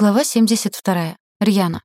Глава 72. Рьяна.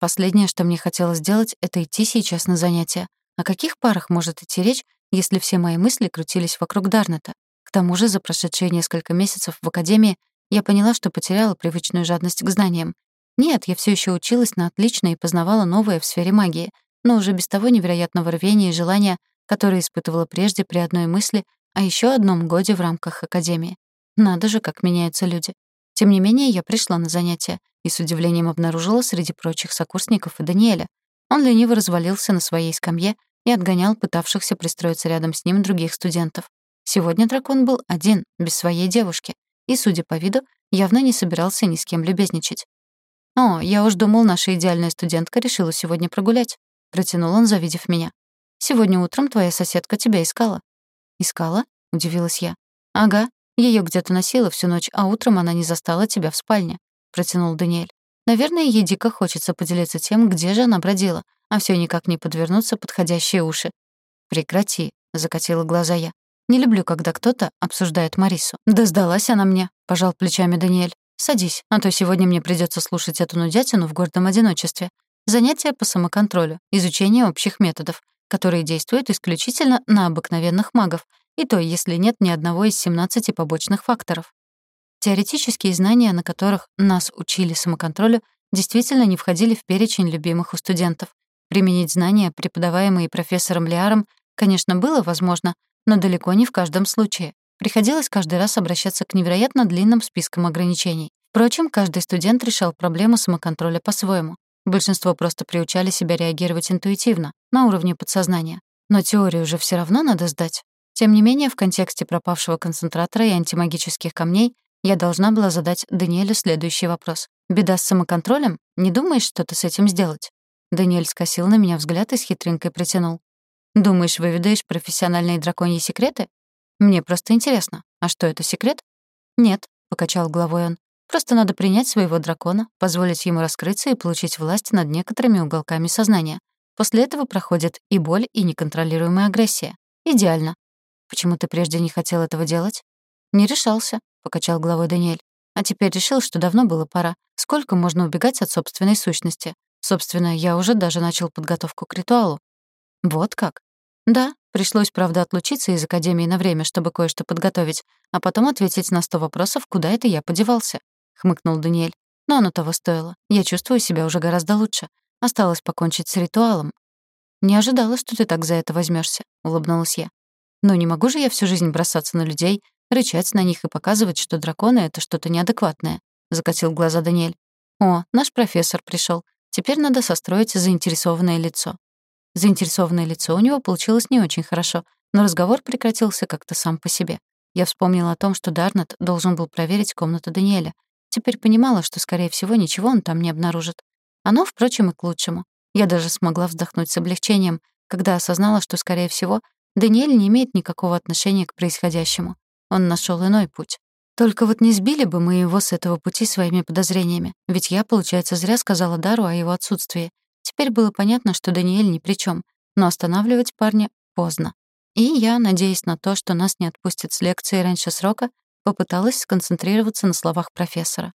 Последнее, что мне хотелось сделать, это идти сейчас на занятия. О каких парах может идти речь, если все мои мысли крутились вокруг Дарнета? К тому же за прошедшие несколько месяцев в академии я поняла, что потеряла привычную жадность к знаниям. Нет, я все еще училась на отлично и познавала новое в сфере магии, но уже без того невероятного рвения и желания, которое испытывала прежде при одной мысли о еще одном годе в рамках академии. Надо же, как меняются люди. Тем не менее, я пришла на занятия и с удивлением обнаружила среди прочих сокурсников и Даниэля. Он лениво развалился на своей скамье и отгонял пытавшихся пристроиться рядом с ним других студентов. Сегодня дракон был один, без своей девушки, и, судя по виду, явно не собирался ни с кем любезничать. «О, я уж думал, наша идеальная студентка решила сегодня прогулять», — протянул он, завидев меня. «Сегодня утром твоя соседка тебя искала». «Искала?» — удивилась я. «Ага, Её где-то носила всю ночь, а утром она не застала тебя в спальне», — протянул Даниэль. «Наверное, ей дико хочется поделиться тем, где же она бродила, а всё никак не подвернуться подходящие уши». «Прекрати», — закатила глаза я. «Не люблю, когда кто-то обсуждает Марису». «Да сдалась она мне», — пожал плечами Даниэль. «Садись, а то сегодня мне придётся слушать эту нудятину в гордом одиночестве. Занятия по самоконтролю, изучение общих методов, которые действуют исключительно на обыкновенных магов — и то, если нет ни одного из 17 побочных факторов. Теоретические знания, на которых нас учили самоконтролю, действительно не входили в перечень любимых у студентов. Применить знания, преподаваемые профессором Лиаром, конечно, было возможно, но далеко не в каждом случае. Приходилось каждый раз обращаться к невероятно длинным спискам ограничений. Впрочем, каждый студент решал проблему самоконтроля по-своему. Большинство просто приучали себя реагировать интуитивно, на уровне подсознания. Но теорию же все равно надо сдать. Тем не менее, в контексте пропавшего концентратора и антимагических камней я должна была задать Даниэлю следующий вопрос. «Беда с самоконтролем? Не думаешь что-то с этим сделать?» Даниэль скосил на меня взгляд и с хитринкой протянул. «Думаешь, выведаешь профессиональные драконьи секреты? Мне просто интересно. А что, это секрет?» «Нет», — покачал головой он. «Просто надо принять своего дракона, позволить ему раскрыться и получить власть над некоторыми уголками сознания. После этого проходит и боль, и неконтролируемая агрессия. Идеально. Почему ты прежде не хотел этого делать? Не решался, покачал головой Даниэль. А теперь решил, что давно было пора. Сколько можно убегать от собственной сущности? Собственно, я уже даже начал подготовку к ритуалу. Вот как? Да, пришлось, правда, отлучиться из академии на время, чтобы кое-что подготовить, а потом ответить на сто вопросов, куда это я подевался, хмыкнул Даниэль. Но оно того стоило. Я чувствую себя уже гораздо лучше. Осталось покончить с ритуалом. Не ожидала, что ты так за это возьмешься, улыбнулась я. Но не могу же я всю жизнь бросаться на людей, рычать на них и показывать, что драконы — это что-то неадекватное», — закатил глаза Даниэль. «О, наш профессор пришел. Теперь надо состроить заинтересованное лицо». Заинтересованное лицо у него получилось не очень хорошо, но разговор прекратился как-то сам по себе. Я вспомнила о том, что Дарнет должен был проверить комнату Даниэля. Теперь понимала, что, скорее всего, ничего он там не обнаружит. Оно, впрочем, и к лучшему. Я даже смогла вздохнуть с облегчением, когда осознала, что, скорее всего, Даниэль не имеет никакого отношения к происходящему. Он нашел иной путь. Только вот не сбили бы мы его с этого пути своими подозрениями, ведь я, получается, зря сказала Дару о его отсутствии. Теперь было понятно, что Даниэль ни при чем, но останавливать парня поздно. И я, надеясь на то, что нас не отпустят с лекции раньше срока, попыталась сконцентрироваться на словах профессора.